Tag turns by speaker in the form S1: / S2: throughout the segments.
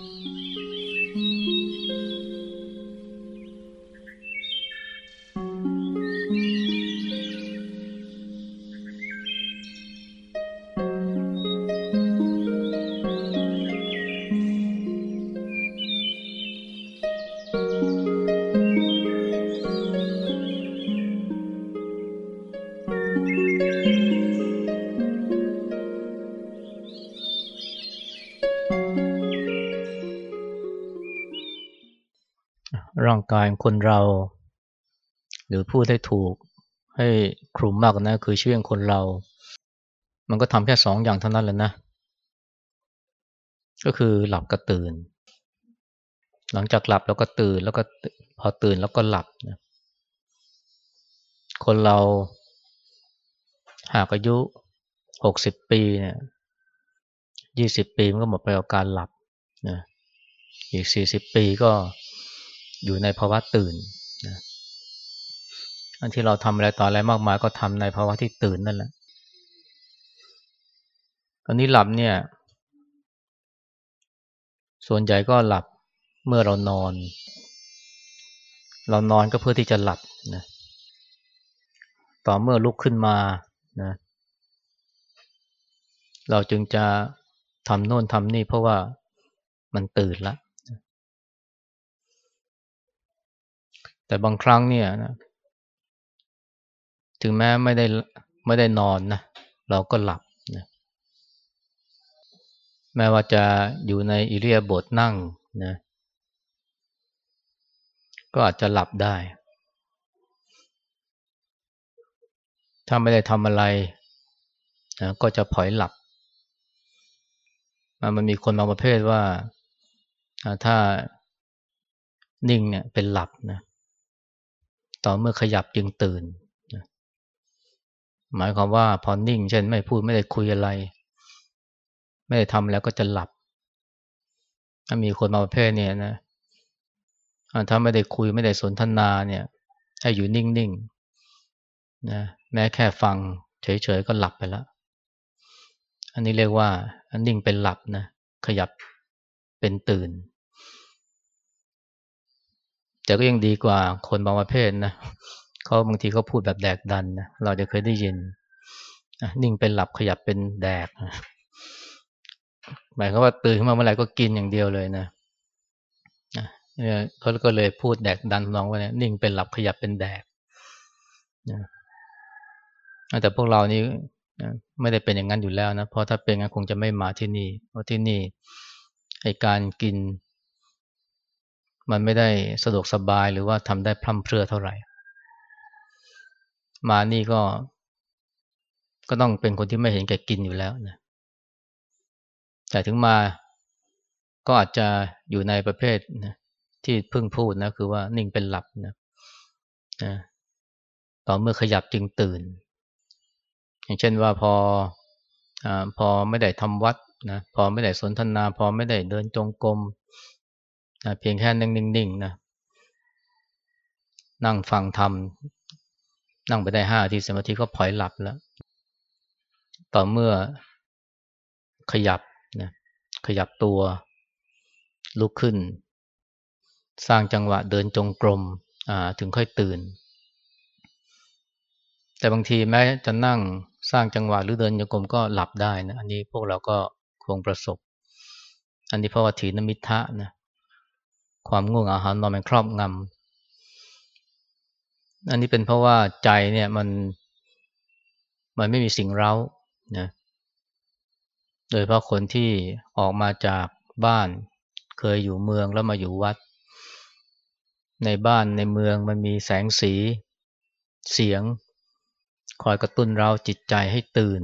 S1: Mm-hmm. ร่างกายคนเรา หรือพูดให้ถูกให้คลุมมากนะคือชีวิตของคนเรา มันก็ทำแค่สองอย่างเท่านั้นแหละนะ ก็คือหลับกับตื่น หลังจากหลับแล้วก็ตื่นแล้วก็พอตื่นแล้วก็หลับนะคนเราหากอายุหกสิบปีเนี่ยยี่สิบปีมันก็หมดไปกับการหลับนะอีกสี่สิบปีก็ อยู่ในภาวะตื่นนะอันที่เราทำอะไรต่ออะไรมากมายก็ทำในภาวะที่ตื่นนั่นแหละตอนนี้หลับเนี่ย ส่วนใหญ่ก็หลับเมื่อเรานอน เรานอนก็เพื่อที่จะหลับนะต่อเมื่อลุกขึ้นมานะเราจึงจะทำโน่นทำนี่เพราะว่ามันตื่นแล้ว แต่บางครั้งเนี่ยนะถึงแม้ไม่ได้ไม่ได้นอนนะเราก็หลับนะแม้ว่าจะอยู่ในอิเลียบทนั่งนะก็อาจจะหลับได้ ถ้าไม่ได้ทำอะไรนะก็จะผอยหลับ มันมีคนบางประเภทว่าถ้านิ่งเนี่ยเป็นหลับนะ ต่อเมื่อขยับจึงตื่น หมายความว่าพอนิ่ง เช่นไม่พูดไม่ได้คุยอะไร ไม่ได้ทำแล้วก็จะหลับ ถ้ามีคนมาประเภทเนี่ยนะถ้าไม่ได้คุยไม่ได้สนทนาเนี่ยให้อยู่นิ่งๆนะแม้แค่ฟังเฉยๆก็หลับไปแล้ว อันนี้เรียกว่า นิ่งเป็นหลับนะขยับเป็นตื่น แต่ก็ยังดีกว่าคนบางประเภทนะเขาบางทีเขาพูดแบบแดกดันนะเราจะเคยได้ยินนิ่งเป็นหลับขยับเป็นแดกหมายความว่าตื่นขึ้นมาเมื่อไหร่ก็กินอย่างเดียวเลยนะเขาก็เลยพูดแดกดันน้องว่าเนี่ยนิ่งเป็นหลับขยับเป็นแดกแต่พวกเรานี่ไม่ได้เป็นอย่างนั้นอยู่แล้วนะเพราะถ้าเป็นงั้นคงจะไม่มาที่นี่ เพราะที่นี่ไอการกิน มันไม่ได้สะดวกสบายหรือว่าทำได้พร่ำเพรื่อเท่าไหร่ มานี่ก็ ก็ต้องเป็นคนที่ไม่เห็นแก่กินอยู่แล้วนะแต่ถึงมาก็อาจจะอยู่ในประเภทนะที่เพิ่งพูดนะคือว่านิ่งเป็นหลับนะนะต่อเมื่อขยับจึงตื่น อย่างเช่นว่าพออพอไม่ได้ทำวัดนะพอไม่ได้สนทนา พอไม่ได้เดินจงกรม นะเพียงแค่นั่งนิ่งๆนะนั่งฟังทำนั่งไปได้ห้าทีสมาธิก็พลอยหลับแล้ว ต่อเมื่อขยับนะขยับตัว ลุกขึ้น สร้างจังหวะเดินจงกรมถึงค่อยตื่น แต่บางทีแม้จะนั่งสร้างจังหวะหรือเดินจงกรมก็หลับได้นะอันนี้พวกเราก็คงประสบ อันนี้เพราะว่าถีนมิทะนะ ความง่วงอาหารนอนมันครอบงำอันนี้เป็นเพราะว่าใจเนี่ยมันมันไม่มีสิ่งเร้านะโดยเพราะคนที่ออกมาจากบ้าน เคยอยู่เมืองแล้วมาอยู่วัด ในบ้านในเมืองมันมีแสงสี เสียง คอยกระตุ้นเราจิตใจให้ตื่น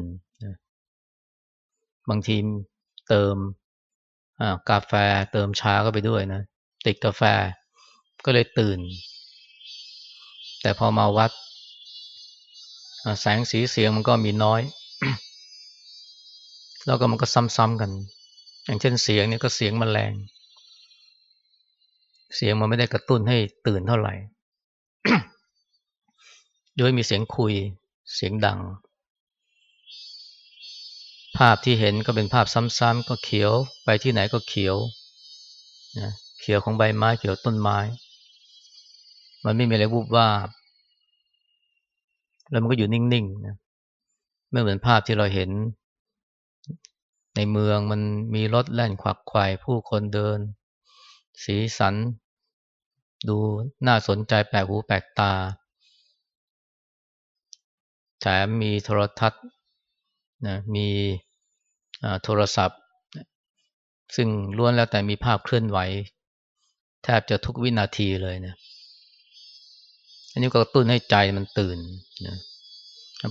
S1: บางทีเติมกาแฟเติมชาก็ไปด้วยนะ ติดกาแฟ ก็เลยตื่น แต่พอมาวัด แสงสีเสียงมันก็มีน้อย แล้วก็มันก็ซ้ำๆกัน อย่างเช่นเสียงนี่ก็เสียงมแมลง เสียงมันไม่ได้กระตุ้นให้ตื่นเท่าไหร่ด้วยมีเสียงคุยเสียงดัง ภาพที่เห็นก็เป็นภาพซ้ำๆก็เขียว ไปที่ไหนก็เขียวนะ เขียวของใบไม้เขียวต้นไม้ มันไม่มีอะไรวูบวาบแล้วมันก็อยู่นิ่งๆนะไม่เหมือนภาพที่เราเห็น ในเมืองมันมีรถแล่นขวักไขว่ผู้คนเดิน สีสัน ดูน่าสนใจแปลกหูแปลกตาแถมมีโทรทัศน์นะมีโทรศัพท์ ซึ่งล้วนแล้วแต่มีภาพเคลื่อนไหว แทบจะทุกวินาทีเลยนะอันนี้ก็กระตุ้นให้ใจมันตื่นนะ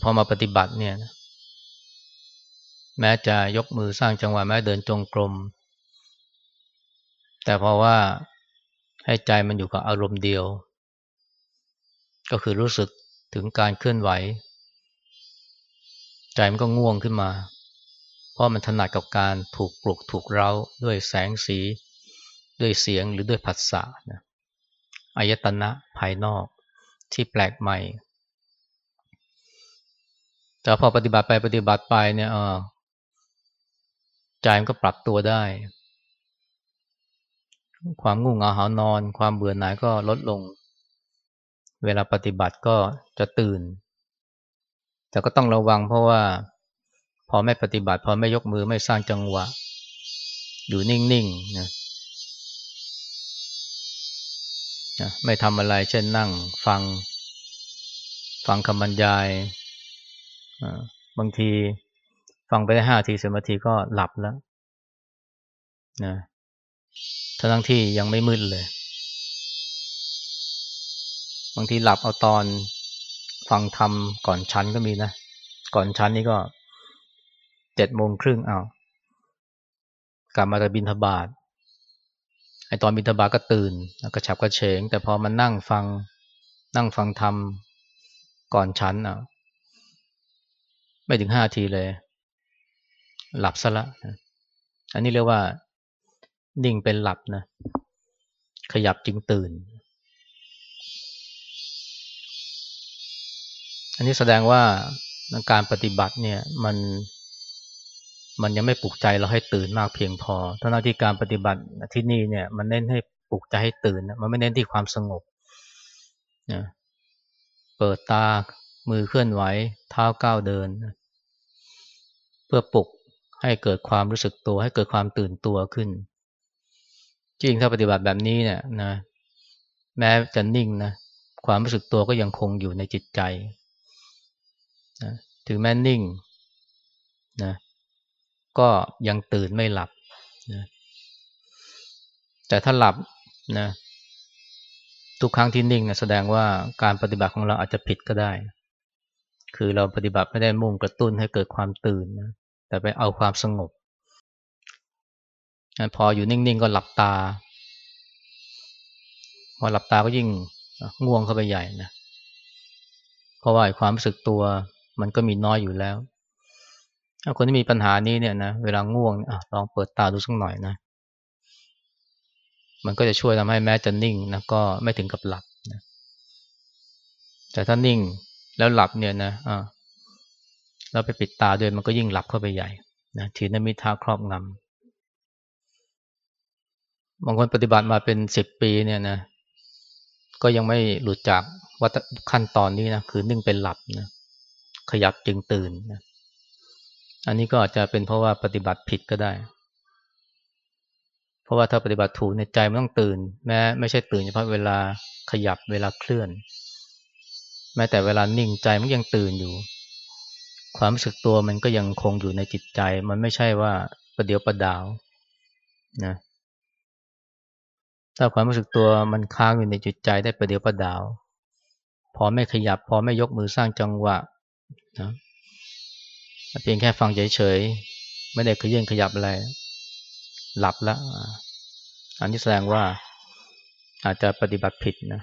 S1: พอมาปฏิบัติเนี่ยนะแม้จะยกมือสร้างจังหวะแม้เดินจงกรม แต่เพราะว่าให้ใจมันอยู่กับอารมณ์เดียว ก็คือรู้สึกถึงการเคลื่อนไหว ใจมันก็ง่วงขึ้นมา เพราะมันถนัดกับการถูกปลุกถูกเร้าด้วยแสงสี ด้วยเสียงหรือด้วยผัสสะนะอายตนะภายนอกที่แปลกใหม่ แต่พอปฏิบัติไปปฏิบัติไปเนี่ยใจมันก็ปรับตัวได้ ความง่งเหงาหานอน ความเบื่อหน่ายก็ลดลง เวลาปฏิบัติก็จะตื่น แต่ก็ต้องระวังเพราะว่า พอไม่ปฏิบัติ พอไม่ยกมือไม่สร้างจังหวะ อยู่นิ่งๆนะ นะไม่ทำอะไรเช่นนั่งฟัง ฟังคำบรรยาย บางทีฟังไปได้ห้าทีสิบนาทีก็หลับแล้วนะทั้งที่ยังไม่มืดเลย บางทีหลับเอาตอนฟังทำก่อนชั้นก็มีนะ ก่อนชั้นนี่ก็เจ็ดโมงครึ่งเอากลับมาจะบินทบาท ตอนบินทบาทก็ตื่นกระฉับกระเฉง แต่พอมานั่งฟังนั่งฟังธรรมก่อนชั้นอะไม่ถึงห้าทีเลย หลับซะละอันนี้เรียกว่า นิ่งเป็นหลับนะ ขยับจึงตื่น อันนี้แสดงว่าการปฏิบัติเนี่ยมัน มันยังไม่ปลุกใจเราให้ตื่นมากเพียงพอทั้งที่การปฏิบัติที่นี่เนี่ยมันเน้นให้ปลุกใจให้ตื่นมันไม่เน้นที่ความสงบนะเปิดตา มือเคลื่อนไหว เท้าก้าวเดิน เพื่อปลุกให้เกิดความรู้สึกตัว ให้เกิดความตื่นตัวขึ้น จริงถ้าปฏิบัติแบบนี้เนี่ยนะแม้จะนิ่งนะความรู้สึกตัวก็ยังคงอยู่ในจิตใจนะถึงแม้นิ่งนะ ก็ยังตื่นไม่หลับนะแต่ถ้าหลับนะทุกครั้งที่นิ่งนะแสดงว่าการปฏิบัติของเราอาจจะผิดก็ได้ คือเราปฏิบัติไม่ได้มุ่งกระตุ้นให้เกิดความตื่นนะแต่ไปเอาความสงบ พออยู่นิ่งๆก็หลับตา พอหลับตาก็ยิ่งง่วงเข้าไปใหญ่นะ เพราะว่าความรู้สึกตัวมันก็มีน้อยอยู่แล้ว คนที่มีปัญหานี้เนี่ยนะเวลาง่วงอลองเปิดตาดูสักหน่อยนะ มันก็จะช่วยทำให้แม้จะนิ่งนะก็ไม่ถึงกับหลับนะแต่ถ้านิ่งแล้วหลับเนี่ยนะอ่าเราไปปิดตาด้วยมันก็ยิ่งหลับเข้าไปใหญ่นะทีนั้นมีท่าครอบงำบางคนปฏิบัติมาเป็นสิบปีเนี่ยนะ ก็ยังไม่หลุดจากวัตขั้นตอนนี้นะคือนิ่งเป็นหลับนะขยับจึงตื่นนะ อันนี้ก็อาจจะเป็นเพราะว่าปฏิบัติผิดก็ได้ เพราะว่าถ้าปฏิบัติถูกในใจมันต้องตื่น แม้ไม่ใช่ตื่นเฉพาะเวลาขยับเวลาเคลื่อน แม้แต่เวลานิ่งใจมันยังตื่นอยู่ ความรู้สึกตัวมันก็ยังคงอยู่ในจิตใจ มันไม่ใช่ว่าประเดี๋ยวประดาวนะถ้าความรู้สึกตัวมันค้างอยู่ในจิตใจได้ประเดี๋ยวประดาว พอไม่ขยับ พอไม่ยกมือสร้างจังหวะนะ เพียงแค่ฟังเฉยๆไม่ได้ขยื่นขยับอะไร หลับแล้ว อันนี้แสดงว่าอาจจะปฏิบัติผิดนะ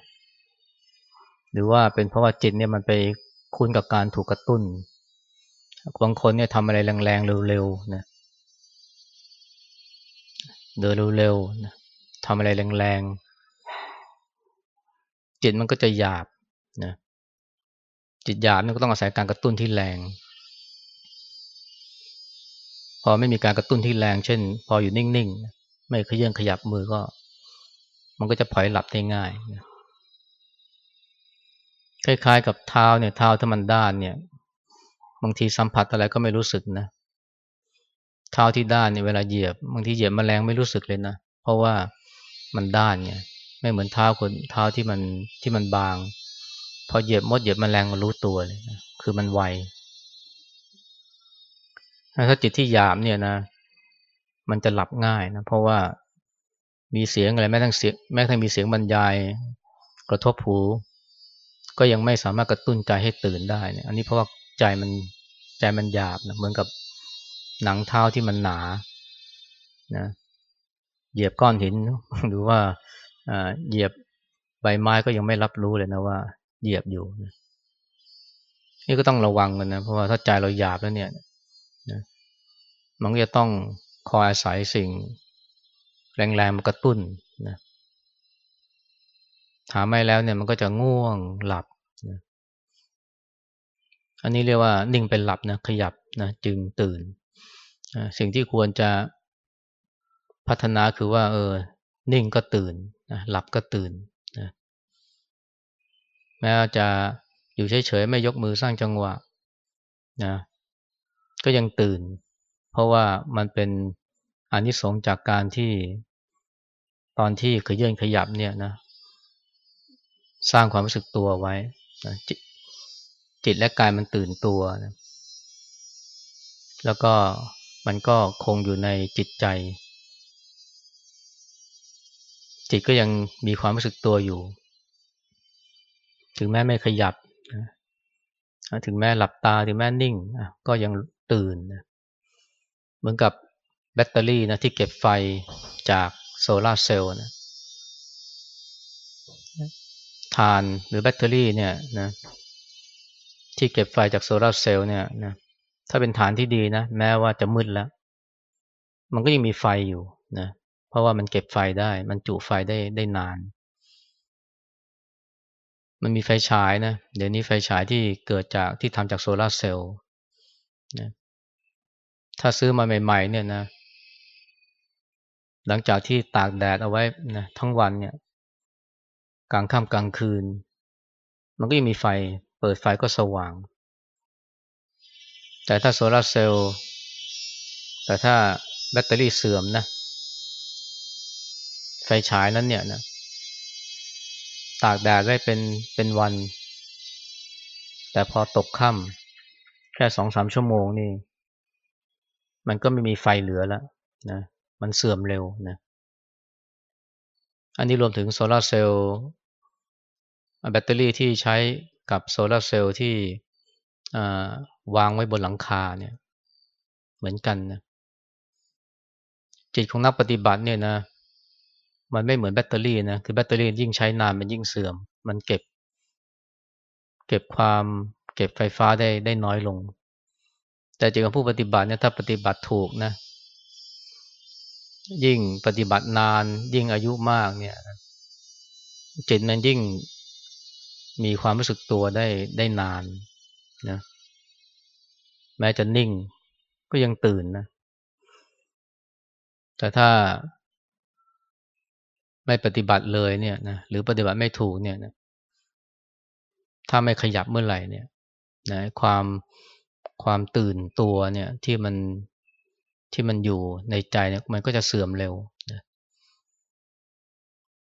S1: หรือว่าเป็นเพราะว่าจิตเนี่ยมันไปคุ้นกับการถูกกระตุ้นบางคนเนี่ยทำอะไรแรงๆเร็วๆนะเดินเร็วๆนะทำอะไรแรงๆจิตมันก็จะหยาบนะจิตหยาบนี่ก็ต้องอาศัยการกระตุ้นที่แรง พอไม่มีการกระตุ้นที่แรง เช่น พออยู่นิ่งๆ ไม่ขยื่อนขยับมือก็ มันก็จะพลอยหลับได้ง่ายคล้ายๆกับเท้าเนี่ยเท้าถ้ามันด้านเนี่ย บางทีสัมผัสอะไรก็ไม่รู้สึกนะเท้าที่ด้านเนี่ยเวลาเหยียบ บางทีเหยียบมแมลงไม่รู้สึกเลยนะเพราะว่ามันด้านไงไม่เหมือนเท้าคนเท้าที่มันที่มันบาง พอเหยียบมดเหยียบมแมลงมันรู้ตัวเลยนะคือมันไว ถ้าจิตที่หยาบเนี่ยนะ มันจะหลับง่ายนะเพราะว่ามีเสียงอะไรแม้ทั้งเสียงแม้ทั้งมีเสียงบรรยาย กระทบหู ก็ยังไม่สามารถกระตุ้นใจให้ตื่นได้เนี่ยอันนี้เพราะว่าใจมันใจมันหยาบนะเหมือนกับหนังเท้าที่มันหนานะเหยียบก้อนหิน หรือว่าเหยียบใบไม้ก็ยังไม่รับรู้เลยนะว่า เหยียบอยู่ นี่ก็ต้องระวังกันนะเพราะว่าถ้าใจเราหยาบแล้วเนี่ย นะมันก็จะต้องคอยอาศัยสิ่งแรงๆมากระตุ้นนะหาไม่แล้วเนี่ยมันก็จะง่วงหลับนะอันนี้เรียกว่านิ่งเป็นหลับนะขยับนะจึงตื่นสิ่งที่ควรจะพัฒนาคือว่าเออ นิ่งก็ตื่นนะหลับก็ตื่นนะแม้จะอยู่เฉยๆไม่ยกมือสร้างจังหวะนะ ก็ยังตื่น เพราะว่ามันเป็นอนิสงส์จากการที่ตอนที่ขยื่นขยับเนี่ยนะ สร้างความรู้สึกตัวไว้นะจจิตและกายมันตื่นตัวนะแล้วก็มันก็คงอยู่ในจิตใจ จิตก็ยังมีความรู้สึกตัวอยู่ ถึงแม้ไม่ขยับ ถึงแม้หลับตาถึงแม้นิ่งก็ยัง ตื่นนะเหมือนกับแบตเตอรี่นะที่เก็บไฟจากโซลาเซลล์นะถ่านหรือแบตเตอรี่เนี่ยนะที่เก็บไฟจากโซลาเซลล์เนี่ยนะถ้าเป็นถ่านที่ดีนะแม้ว่าจะมืดแล้ว มันก็ยังมีไฟอยู่นะเพราะว่ามันเก็บไฟได้ มันจุไฟได้ได้นาน มันมีไฟฉายนะเดี๋ยวนี้ไฟฉายที่เกิดจากที่ทำจากโซลาเซลล์ นะถ้าซื้อมาใหม่ ๆ เนี่ยนะ หลังจากที่ตากแดดเอาไว้นะทั้งวันเนี่ยกลางค่ำกลางคืน มันก็ยังมีไฟ เปิดไฟก็สว่าง แต่ถ้าโซลาเซลล์แต่ถ้าแบตเตอรี่เสื่อมนะ ไฟฉายนั้นเนี่ยนะตากแดดได้เป็นเป็นวัน แต่พอตกค่ำ แค่สองสามชั่วโมงนี่ มันก็ไม่มีไฟเหลือแล้วนะมันเสื่อมเร็วนะอันนี้รวมถึงโซลาเซลล์แบตเตอรี่ที่ใช้กับโซลาเซลล์ที่วางไว้บนหลังคาเนี่ย เหมือนกันนะจิตของนักปฏิบัติเนี่ยนะมันไม่เหมือนแบตเตอรี่นะคือแบตเตอรี่ยิ่งใช้นานมันยิ่งเสื่อม มันเก็บ เก็บความ เก็บไฟฟ้าได้ได้น้อยลง แต่จิตของผู้ปฏิบัติเนี่ยถ้าปฏิบัติถูกนะ ยิ่งปฏิบัตินาน ยิ่งอายุมากเนี่ย จิตมันยิ่งมีความรู้สึกตัวได้ได้นานนะแม้จะนิ่งก็ยังตื่นนะ แต่ถ้าไม่ปฏิบัติเลยเนี่ยนะหรือปฏิบัติไม่ถูกเนี่ยนะถ้าไม่ขยับเมื่อไหร่เนี่ย นะความความตื่นตัวเนี่ยที่มันที่มันอยู่ในใจเนี่ยมันก็จะเสื่อมเร็วนะ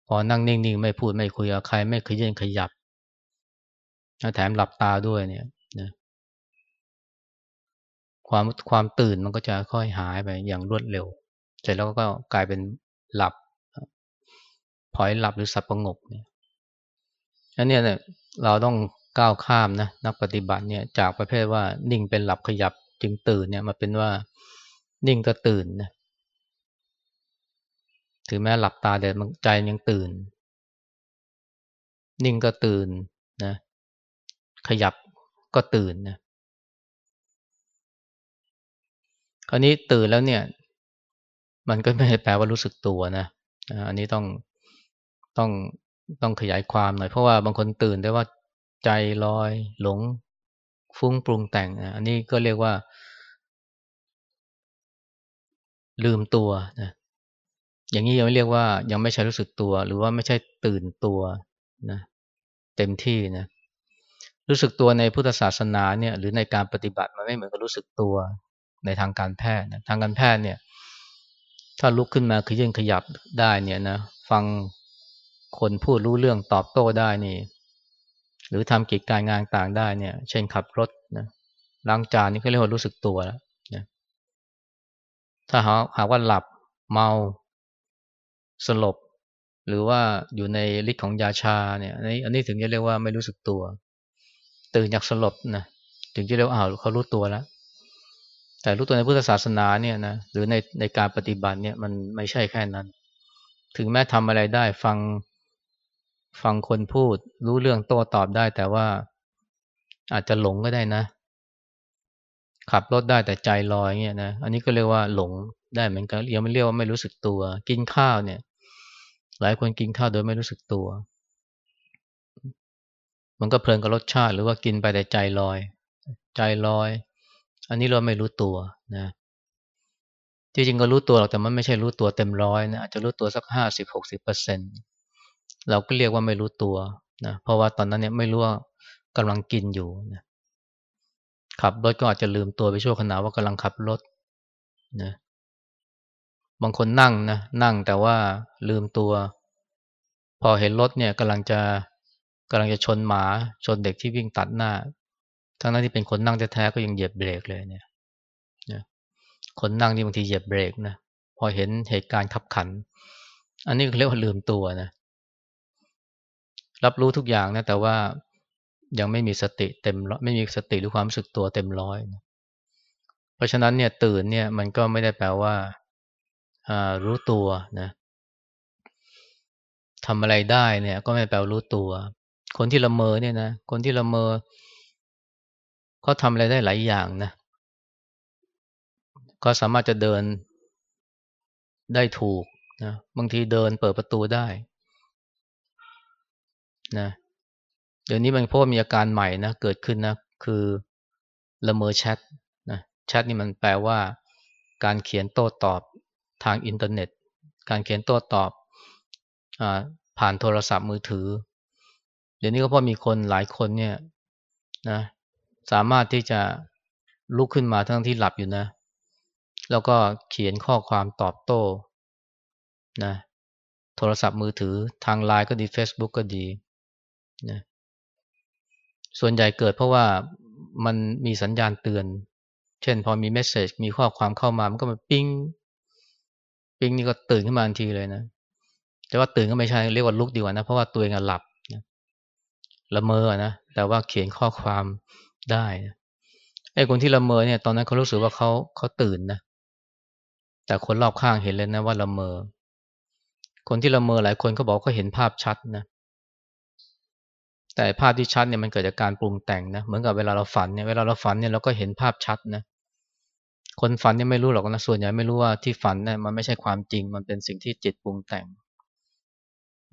S1: พอนั่งนิ่งๆ ไม่พูดไม่คุยกับใคร ไม่ขยันขยับแถมหลับตาด้วยเนี่ยนะความความตื่นมันก็จะค่อยหายไปอย่างรวดเร็ว เสร็จแล้วก็กลายเป็นหลับพอยหลับหรือสับประงกเนี่ยอันนี้เนี่ยเราต้อง ก้าวข้ามนะนักปฏิบัติเนี่ยจากประเภทว่านิ่งเป็นหลับขยับจึงตื่นเนี่ยมาเป็นว่านิ่งก็ตื่นนะถึงแม้หลับตาแต่ใจยังตื่น นิ่งก็ตื่นนะขยับก็ตื่นนะคราวนี้ตื่นแล้วเนี่ย มันก็ไม่แปลว่ารู้สึกตัวนะอันนี้ต้องต้องต้องขยายความหน่อยเพราะว่าบางคนตื่นได้ว่า ใจลอย หลง ฟุ้งปรุงแต่ง อันนี้ก็เรียกว่า ลืมตัวนะอย่างนี้ยังไม่เรียกว่า ยังไม่ใช่รู้สึกตัว หรือว่าไม่ใช่ตื่นตัวนะเต็มที่นะรู้สึกตัวในพุทธศาสนาเนี่ยหรือในการปฏิบัติมันไม่เหมือนกับรู้สึกตัวในทางการแพทย์นะทางการแพทย์เนี่ย ถ้าลุกขึ้นมาคือยื่นขยับได้เนี่ยนะฟังคนพูดรู้เรื่องตอบโต้ได้นี่ หรือทำกิจการงานต่างได้เนี่ย เช่นขับรถนะล้างจานนี่ก็เรียกว่ารู้สึกตัวแล้วนะถ้าหาหาว่าหลับเมาสลบ หรือว่าอยู่ในฤทธิ์ของยาชาเนี่ยอันนี้อันนี้ถึงจะเรียกว่าไม่รู้สึกตัว ตื่นจากสลบนะถึงจะเรียกว่าอ้าวเขารู้ตัวแล้ว แต่รู้ตัวในพุทธศาสนาเนี่ยนะหรือในในการปฏิบัติเนี่ยมันไม่ใช่แค่นั้น ถึงแม้ทำอะไรได้ฟัง ฟังคนพูดรู้เรื่องโต้ตอบได้ แต่ว่าอาจจะหลงก็ได้นะ ขับรถได้แต่ใจลอยเงี้ยนะอันนี้ก็เรียกว่าหลงได้เหมือนกันยังไม่เรียกว่าไม่รู้สึกตัว กินข้าวเนี่ย หลายคนกินข้าวโดยไม่รู้สึกตัว มันก็เพลินกับรสชาติหรือว่ากินไปแต่ใจลอย ใจลอย อันนี้เราไม่รู้ตัวนะจริงๆก็รู้ตัวหรอกแต่มันไม่ใช่รู้ตัวเต็มร้อยนะอาจจะรู้ตัวสักห้าสิบหกสิบเปอร์เซ็นต์ เราก็เรียกว่าไม่รู้ตัวนะเพราะว่าตอนนั้นเนี่ยไม่รู้ว่ากำลังกินอยู่นะขับรถก็อาจจะลืมตัวไปชั่วขณะว่ากำลังขับรถนะบางคนนั่งนะนั่งแต่ว่าลืมตัว พอเห็นรถเนี่ยกำลังจะกำลังจะชนหมาชนเด็กที่วิ่งตัดหน้า ทั้งนั้นที่เป็นคนนั่งแท้ๆก็ยังเหยียบเบรกเลยเนี่ยนะคนนั่งนี่บางทีเหยียบเบรกนะพอเห็นเหตุการณ์ขับขัน อันนี้เรียกว่าลืมตัวนะ รับรู้ทุกอย่างนะแต่ว่ายังไม่มีสติเต็มร้อยไม่มีสติหรือความรู้สึกตัวเต็มร้อยนะเพราะฉะนั้นเนี่ยตื่นเนี่ยมันก็ไม่ได้แปลว่ารู้ตัวนะทำอะไรได้เนี่ย ก็ไม่แปลรู้ตัว คนที่ละเมอเนี่ยนะคนที่ละเมอเขาทำอะไรได้หลายอย่างนะก็สามารถจะเดินได้ถูกนะบางทีเดินเปิดประตูได้ นะเดี๋ยวนี้มันเพราะมีอาการใหม่นะเกิดขึ้นนะคือละเมอแชทนะแชทนี่มันแปลว่า การเขียนโต้ตอบทางอินเทอร์เน็ต การเขียนโต้ตอบอผ่านโทรศัพท์มือถือ เดี๋ยวนี้ก็เพราะมีคนหลายคนเนี่ยนะสามารถที่จะลุกขึ้นมาทั้งที่หลับอยู่นะ แล้วก็เขียนข้อความตอบโต้นะโทรศัพท์มือถือทางไลน์ก็ดี Facebook ก็ดี นะส่วนใหญ่เกิดเพราะว่ามันมีสัญญาณเตือน เช่นพอมีเมสเซจมีข้อความเข้ามามันก็มาปิ้งปิ้งนี่ก็ตื่นขึ้นมาทันทีเลยนะ แต่ว่าตื่นก็ไม่ใช่เรียกว่าลุกดีกว่านะเพราะว่าตัวเองหลับนะละเมอนะแต่ว่าเขียนข้อความได้นะไอ้คนที่ละเมอเนี่ยตอนนั้นเขารู้สึกว่าเขาเขาตื่นนะแต่คนรอบข้างเห็นเลยนะว่าละเมอ คนที่ละเมอหลายคนเขาบอกเขาเห็นภาพชัดนะ แต่ภาพที่ชัดเนี่ยมันเกิดจากการปรุงแต่งนะ เหมือนกับเวลาเราฝันเนี่ย เวลาเราฝันเนี่ยเราก็เห็นภาพชัดนะ คนฝันเนี่ยไม่รู้หรอกนะ ส่วนใหญ่ไม่รู้ว่าที่ฝันเนี่ยมันไม่ใช่ความจริง มันเป็นสิ่งที่จิตปรุงแต่ง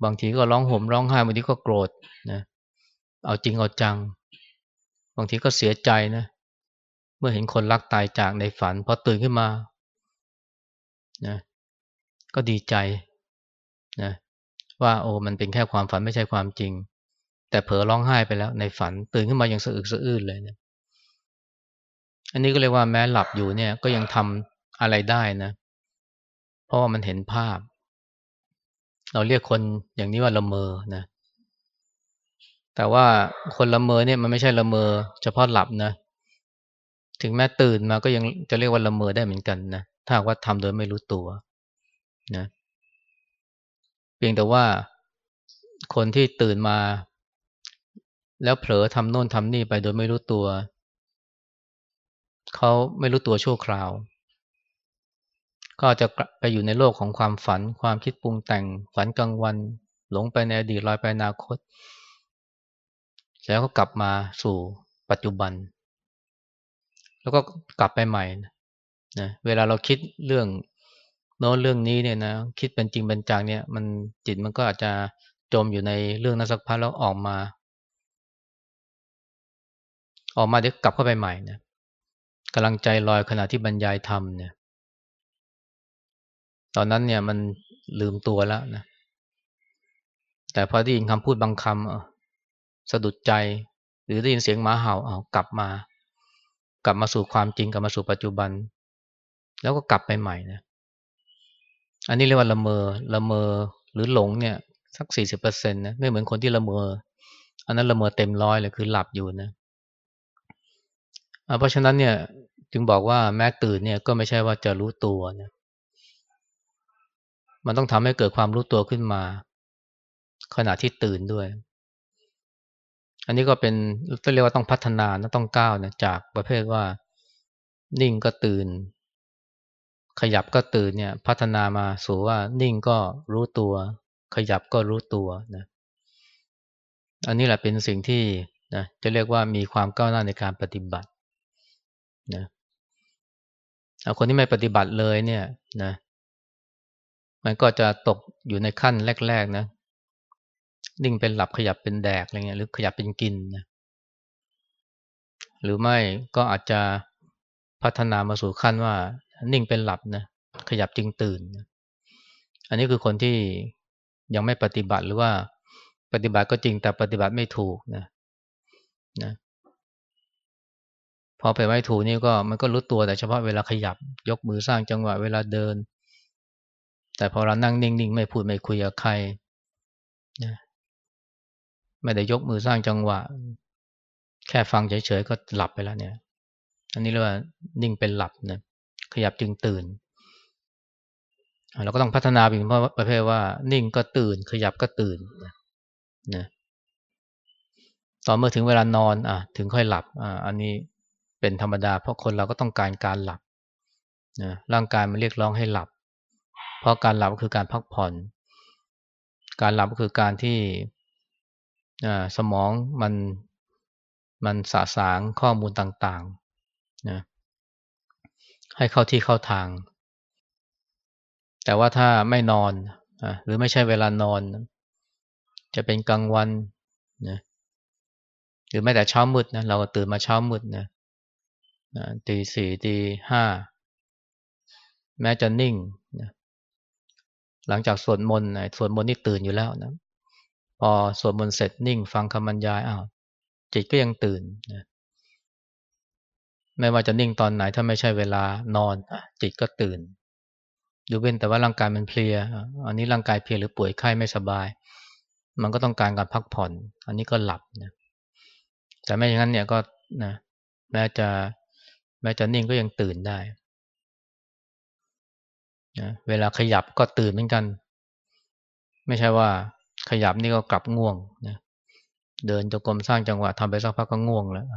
S1: บางทีก็ร้องห่มร้องไห้ บางทีก็โกรธนะ เอาจริงเอาจัง บางทีก็เสียใจนะ เมื่อเห็นคนรักตายจากในฝัน พอตื่นขึ้นมา นะ ก็ดีใจ นะ ว่าโอ้มันเป็นแค่ความฝันไม่ใช่ความจริง แต่เผลอร้องไห้ไปแล้วในฝันตื่นขึ้นมายังสะอึกสะอื้นเลยเนี่ยอันนี้ก็เรียกว่าแม้หลับอยู่เนี่ยก็ยังทำอะไรได้นะเพราะว่ามันเห็นภาพ เราเรียกคนอย่างนี้ว่าละเมอนะแต่ว่าคนละเมอเนี่ยมันไม่ใช่ละเมอ เฉพาะหลับนะถึงแม้ตื่นมาก็ยังจะเรียกว่าละเมอได้เหมือนกันนะถ้าว่าทำโดยไม่รู้ตัวนะเพียงแต่ว่าคนที่ตื่นมา แล้วเผลอทำโน่นทำนี่ไปโดยไม่รู้ตัว เขาไม่รู้ตัวชั่วคราว ก็จะไปอยู่ในโลกของความฝัน ความคิดปรุงแต่ง ฝันกลางวัน หลงไปในอดีตลอยไปอนาคต แล้วก็กลับมาสู่ปัจจุบัน แล้วก็กลับไปใหม่นะเวลาเราคิดเรื่องโน้นเรื่องนี้เนี่ยนะคิดเป็นจริงเป็นจังเนี่ย มันจิตมันก็อาจจะจมอยู่ในเรื่องนั้นสักพักแล้วออกมา ออกมาเดี๋ยวกลับเข้าไปใหม่นะกำลังใจลอยขณะที่บรรยายธรรมเนี่ย ตอนนั้นเนี่ยมันลืมตัวแล้วนะ แต่พอได้ยินคำพูดบางคำสะดุดใจ หรือได้ยินเสียงหมาเห่าเอากลับมา กลับมาสู่ความจริงกลับมาสู่ปัจจุบัน แล้วก็กลับไปใหม่นะอันนี้เรียกว่าละเมอละเมอหรือหลงเนี่ยสักสี่สิบเปอร์เซ็นต์นะไม่เหมือนคนที่ละเมออันนั้นละเมอเต็มร้อยเลยคือหลับอยู่นะ เพราะฉะนั้นเนี่ยจึงบอกว่าแม้ตื่นเนี่ยก็ไม่ใช่ว่าจะรู้ตัวนะมันต้องทำให้เกิดความรู้ตัวขึ้นมา ขณะที่ตื่นด้วย อันนี้ก็เป็นต้องเรียกว่าต้องพัฒนานะต้องก้าวนะจากประเภทว่า นิ่งก็ตื่น ขยับก็ตื่นเนี่ย พัฒนามาสู่ว่านิ่งก็รู้ตัว ขยับก็รู้ตัวนะอันนี้แหละเป็นสิ่งที่นะจะเรียกว่ามีความก้าวหน้าในการปฏิบัติ นะคนที่ไม่ปฏิบัติเลยเนี่ยนะ มันก็จะตกอยู่ในขั้นแรก ๆนะนิ่งเป็นหลับขยับเป็นแดกอะไรเงี้ยหรือขยับเป็นกินนะหรือไม่ก็อาจจะพัฒนามาสู่ขั้นว่า นิ่งเป็นหลับนะขยับจึงตื่นนะอันนี้คือคนที่ยังไม่ปฏิบัติหรือว่าปฏิบัติก็จริงแต่ปฏิบัติไม่ถูกนะนะ พอไปไม่ถูนี่ก็มันก็รู้ตัวแต่เฉพาะเวลาขยับ ยกมือสร้างจังหวะเวลาเดิน แต่พอเรานั่งนิ่งๆ ไม่พูดไม่คุยกับใครนะไม่ได้ยกมือสร้างจังหวะ แค่ฟังเฉยๆก็หลับไปแล้วเนี่ย อันนี้เรียกว่านิ่งเป็นหลับนะขยับจึงตื่นเราก็ต้องพัฒนาเป็นประเภทว่า นิ่งก็ตื่น ขยับก็ตื่นนะตอนเมื่อถึงเวลานอนอะ ถึงค่อยหลับอ่าอันนี้ เป็นธรรมดา เพราะคนเราก็ต้องการการหลับนะร่างกายมันเรียกร้องให้หลับ เพราะการหลับก็คือการพักผ่อน การหลับก็คือการที่สมองมันมันสะสางข้อมูลต่างๆนะให้เข้าที่เข้าทาง แต่ว่าถ้าไม่นอนอหรือไม่ใช่เวลานอน จะเป็นกลางวันนะหรือแม้แต่เช้ามืดนะเราก็ตื่นมาเช้ามืดนะ ตีสี่ตีห้าแม้จะนิ่งนะหลังจากสวดมนต์สวดมนต์นี่ตื่นอยู่แล้วนะพอสวดมนต์เสร็จนิ่ง ฟังคำบรรยายอ้าวจิตก็ยังตื่นนะไม่ว่าจะนิ่งตอนไหนถ้าไม่ใช่เวลานอนจิตก็ตื่นดูเว้นแต่ว่าร่างกายมันเพลีย อันนี้ร่างกายเพลียหรือป่วยไข้ไม่สบาย มันก็ต้องการการพักผ่อน อันนี้ก็หลับนะแต่ไม่อย่างนั้นเนี่ยก็นะแม้จะ แม้จะนิ่งก็ยังตื่นได้นะเวลาขยับก็ตื่นเหมือนกัน ไม่ใช่ว่าขยับนี่ก็กลับง่วงนะเดินจงกรมสร้างจังหวะทำไปสักพักก็ง่วงแล้ว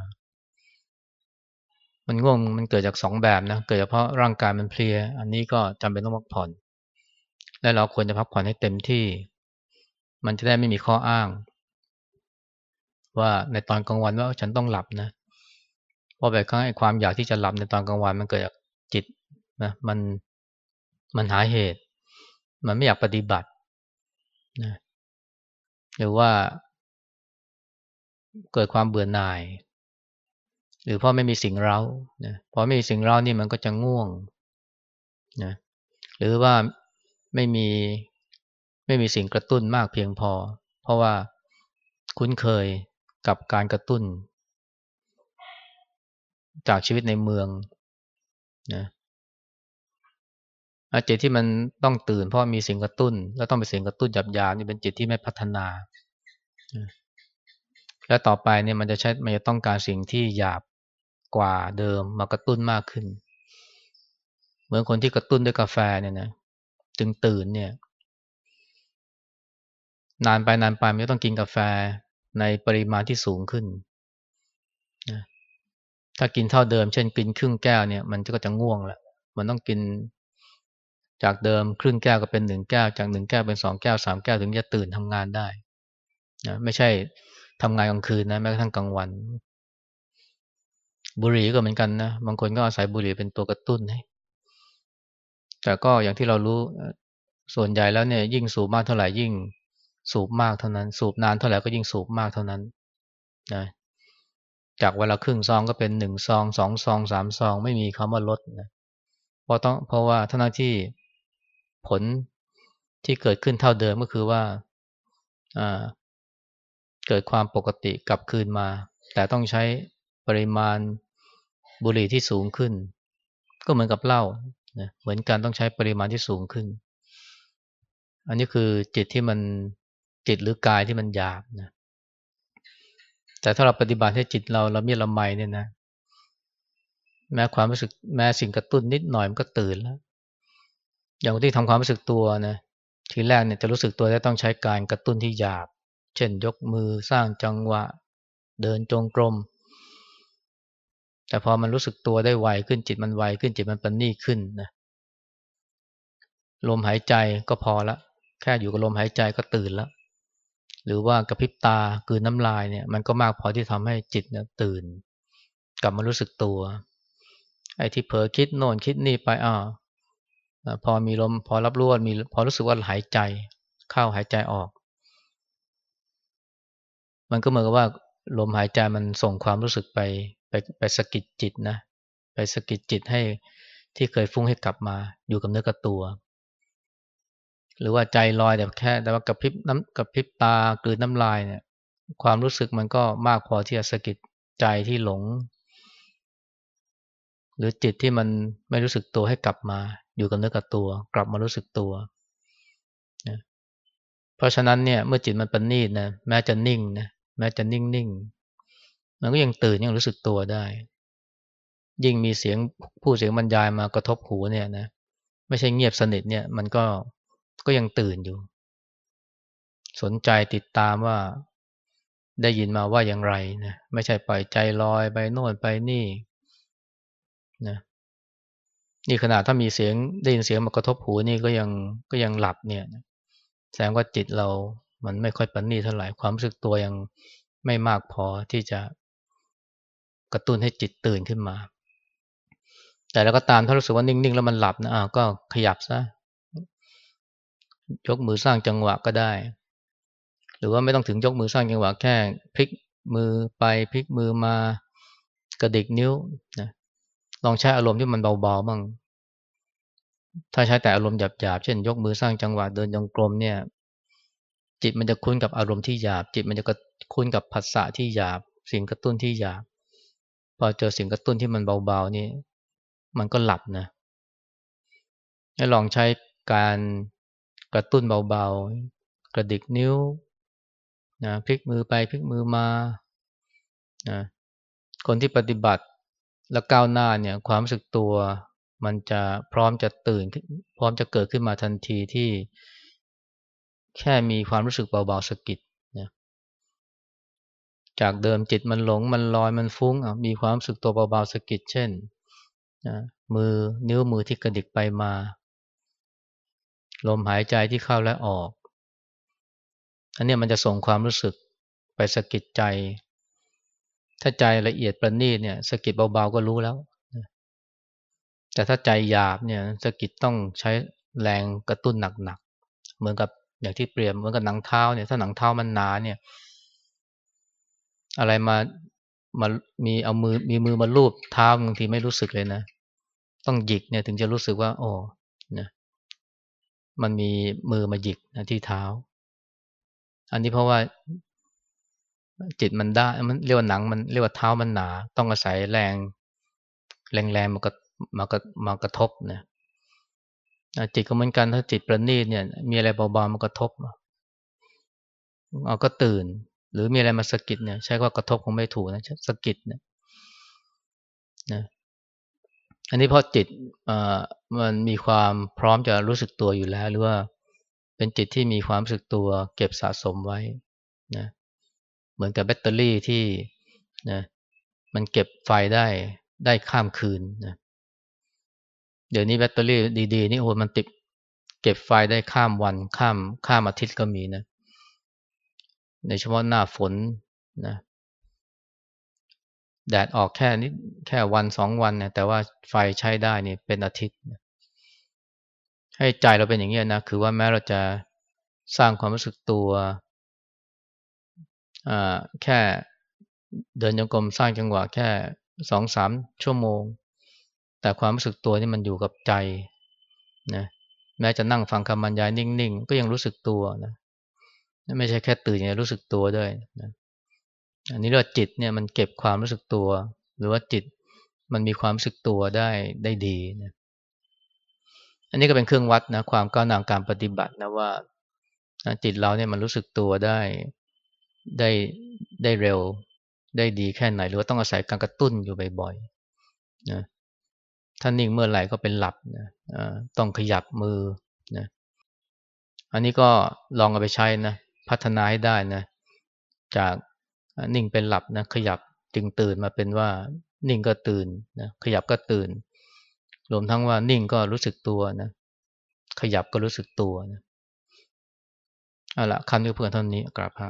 S1: มันง่วงมันเกิดจากสองแบบนะ เกิดจากเพราะร่างกายมันเพลีย อันนี้ก็จำเป็นต้องพักผ่อน และเราควรจะพักผ่อนให้เต็มที่ มันจะได้ไม่มีข้ออ้าง ว่าในตอนกลางวันว่าฉันต้องหลับนะเราะแบบครั้งไอ้ความอยากที่จะหลับในตอนกลางวันมันเกิดจากจิตนะมันมันหาเหตุ มันไม่อยากปฏิบัตินะหรือว่า เกิดความเบื่อหน่าย หรือเพราะไม่มีสิ่งเร้านะพอไม่มีสิ่งเร้านี่มันก็จะง่วงนะหรือว่าไม่มีไม่มีสิ่งกระตุ้นมากเพียงพอ เพราะว่าคุ้นเคยกับการกระตุ้น จากชีวิตในเมืองนะจิตที่มันต้องตื่นเพราะมีสิ่งกระตุ้น แล้วต้องเป็นสิ่งกระตุ้นหยาบๆนี่เป็นจิตที่ไม่พัฒนา และต่อไปเนี่ยมันจะใช้มันจะต้องการสิ่งที่หยาบกว่าเดิมมากระตุ้นมากขึ้น เหมือนคนที่กระตุ้นด้วยกาแฟเนี่ยนะจึงตื่นเนี่ย นานไปนานไปมันจะต้องกินกาแฟในปริมาณที่สูงขึ้น ถ้ากินเท่าเดิม เช่นกินครึ่งแก้วเนี่ยมันก็จะง่วงล้วมันต้องกินจากเดิมครึ่งแก้วก็เป็นหนึ่งแก้ว จากหนึ่งแก้วเป็นสองแก้วสามแก้วถึงจะตื่นทำงานได้นะไม่ใช่ทำงานกลางคืนนะแม้กระทั่งกลางวัน บุหรี่ก็เหมือนกันนะบางคนก็อาศัยบุหรี่เป็นตัวกระตุ้นให้แต่ก็อย่างที่เรารู้ส่วนใหญ่แล้วเนี่ย ยิ่งสูบมากเท่าไหร่ยิ่งสูบมากเท่านั้น สูบนานเท่าไหร่ก็ยิ่งสูบมากเท่านั้นนะ จากเวลาครึ่งซองก็เป็นหนึ่งซองสองซองสามซอง ไม่มีคำว่าลดนะเพราะต้องเพราะว่าท่าที่ผลที่เกิดขึ้นเท่าเดิมก็คือว่าเกิดความปกติกลับคืนมา แต่ต้องใช้ปริมาณบุหรี่ที่สูงขึ้น ก็เหมือนกับเหล้านะเหมือนกันต้องใช้ปริมาณที่สูงขึ้น อันนี้คือจิตที่มันจิตหรือกายที่มันหยาบนะ แต่ถ้าเราปฏิบัติให้จิตเราเรามีละไมเนี่ยนะ แม้ความรู้สึกแม้สิ่งกระตุ้นนิดหน่อยมันก็ตื่นแล้ว อย่างที่ทำความรู้สึกตัวนะทีแรกเนี่ยจะรู้สึกตัวได้ต้องใช้การกระตุ้นที่หยาบ เช่นยกมือสร้างจังหวะ เดินจงกรม แต่พอมันรู้สึกตัวได้ไวขึ้นจิตมันไวขึ้นจิตมันปนนี่ขึ้นนะลมหายใจก็พอละ แค่อยู่กับลมหายใจก็ตื่นแล้ว หรือว่ากระพริบตาคือน้ำลายเนี่ยมันก็มากพอที่ทำให้จิตเนี่ยตื่น กลับมารู้สึกตัว ไอ้ที่เผลอคิดโน่นคิดนี่ไปอ่าพอมีลมพอรับรู้ว่ามีพอรู้สึกว่าหายใจ เข้าหายใจออก มันก็เหมือนกับว่าลมหายใจมันส่งความรู้สึกไปไปไปสกิดจิตนะ ไปสกิดจิตให้ที่เคยฟุ้งให้กลับมาอยู่กับเนื้อกับตัว หรือว่าใจลอยแต่แค่แต่ว่ากระพริบน้ำกระพริบตากลืนน้ำลายเนี่ย ความรู้สึกมันก็มากพอที่จะสะกิดใจที่หลง หรือจิตที่มันไม่รู้สึกตัวให้กลับมา อยู่กับเนื้อกับตัว กลับมารู้สึกตัวนะเพราะฉะนั้นเนี่ยเมื่อจิตมันเป็นนีดนะแม้จะนิ่งนะแม้จะนิ่งนิ่งมันก็ยังตื่นยังรู้สึกตัวได้ ยิ่งมีเสียงผู้เสียงบรรยายมากระทบหูเนี่ยนะไม่ใช่เงียบสนิทเนี่ย มันก็ ก็ยังตื่นอยู่ สนใจติดตามว่าได้ยินมาว่าอย่างไรนะไม่ใช่ปล่อยใจลอยไปโน่นไปนี่นะนี่ขนาดถ้ามีเสียงได้ยินเสียงมากระทบหูนี่ก็ยังก็ยังหลับเนี่ยแสดงว่าจิตเรามันไม่ค่อยปันนี่เท่าไหร่ความรู้สึกตัวยังไม่มากพอที่จะกระตุ้นให้จิตตื่นขึ้นมา แต่แล้วก็ตามถ้ารู้สึกว่านิ่งๆ แล้วมันหลับนะอ่าก็ขยับซะ ยกมือสร้างจังหวะก็ได้ หรือว่าไม่ต้องถึงยกมือสร้างจังหวะแค่พลิกมือไปพลิกมือมากระดิกนิ้วนะลองใช้อารมณ์ที่มันเบาๆบ้าง ถ้าใช้แต่อารมณ์หยาบๆ เช่น ยกมือสร้างจังหวะเดินจงกรมเนี่ย จิตมันจะคุ้นกับอารมณ์ที่หยาบ จิตมันจะคุ้นกับผัสสะที่หยาบ สิ่งกระตุ้นที่หยาบ พอเจอสิ่งกระตุ้นที่มันเบาๆนี่ มันก็หลับนะให้ลองใช้การ กระตุ้นเบาๆ กระดิกนิ้วนะพลิกมือไปพลิกมือมานะคนที่ปฏิบัติแล้วก้าวหน้าเนี่ยความรู้สึกตัว มันจะพร้อมจะตื่น พร้อมจะเกิดขึ้นมาทันทีที่แค่มีความรู้สึกเบาๆสกิดจากเดิมจิตมันหลงมันลอยมันฟุ้งมีความรู้สึกตัวเบาๆสกิดเช่นนะมือนิ้วมือที่กระดิกไปมา ลมหายใจที่เข้าและออก อันนี้มันจะส่งความรู้สึกไปสะกิดใจ ถ้าใจละเอียดประณีตเนี่ยสะกิดเบาๆก็รู้แล้ว แต่ถ้าใจหยาบเนี่ยสะกิดต้องใช้แรงกระตุ้นหนักๆ เหมือนกับอย่างที่เปรียบเหมือนกับหนังเท้าเนี่ยถ้าหนังเท้ามันหนาเนี่ย อะไรมามามีเอามือมีมือมาลูบเท้าบางทีไม่รู้สึกเลยนะ ต้องหยิกเนี่ยถึงจะรู้สึกว่า โอ้นะ มันมีมือมาหยิกนะที่เท้า อันนี้เพราะว่าจิตมันได้มันเรียกว่าหนังมันเรียกว่าเท้ามันหนา ต้องอาศัยแรง แรงแรงมากระมากระมากระทบนะจิตก็เหมือนกันถ้าจิตประณีตเนี่ย มีอะไรเบาๆมากระทบเอาก็ตื่น หรือมีอะไรมาสะกิดเนี่ย ใช้ว่ากระทบคงไม่ถูกนะสะกิดเนี่ยนะ อันนี้เพราะจิตมันมีความพร้อมจะรู้สึกตัวอยู่แล้ว หรือว่าเป็นจิตที่มีความรู้สึกตัว เก็บสะสมไว้นะเหมือนกับแบตเตอรี่ที่นะมันเก็บไฟได้ได้ข้ามคืนนะเดี๋ยวนี้แบตเตอรี่ดี ๆ นี่โอ้มันติดเก็บไฟได้ข้ามวันข้ามข้ามอาทิตย์ก็มีนะ ในเฉพาะหน้าฝนนะ แดดออกแค่นิดแค่วันสองวันเนี่ยแต่ว่าไฟใช้ได้นี่เป็นอาทิตย์ ให้ใจเราเป็นอย่างนี้นะคือว่าแม้เราจะสร้างความรู้สึกตัวแค่เดินโยกรมสร้างจังหวะแค่สองสามชั่วโมง แต่ความรู้สึกตัวนี่มันอยู่กับใจนะแม้จะนั่งฟังคำบรรยายนิ่งๆ ก็ยังรู้สึกตัวนะไม่ใช่แค่ตื่นอย่างรู้สึกตัวด้วยนะ อันนี้เรียกจิตเนี่ยมันเก็บความรู้สึกตัว หรือว่าจิตมันมีความรู้สึกตัวได้ได้ดีนะอันนี้ก็เป็นเครื่องวัดนะความก้าวหน้าการปฏิบัตินะว่าจิตเราเนี่ยมันรู้สึกตัวได้ได้ได้เร็ว ได้ดีแค่ไหน หรือว่าต้องอาศัยการกระตุ้นอยู่บ่อยๆนะถ้านิ่งเมื่อไหร่ก็เป็นหลับนะต้องขยับมือนะอันนี้ก็ลองเอาไปใช้นะพัฒนาให้ได้นะจาก นิ่งเป็นหลับนะขยับจึงตื่นมาเป็นว่า นิ่งก็ตื่นนะขยับก็ตื่น รวมทั้งว่านิ่งก็รู้สึกตัวนะขยับก็รู้สึกตัวนะเอาละคำนี้เพื่อนเท่านี้กราบพระ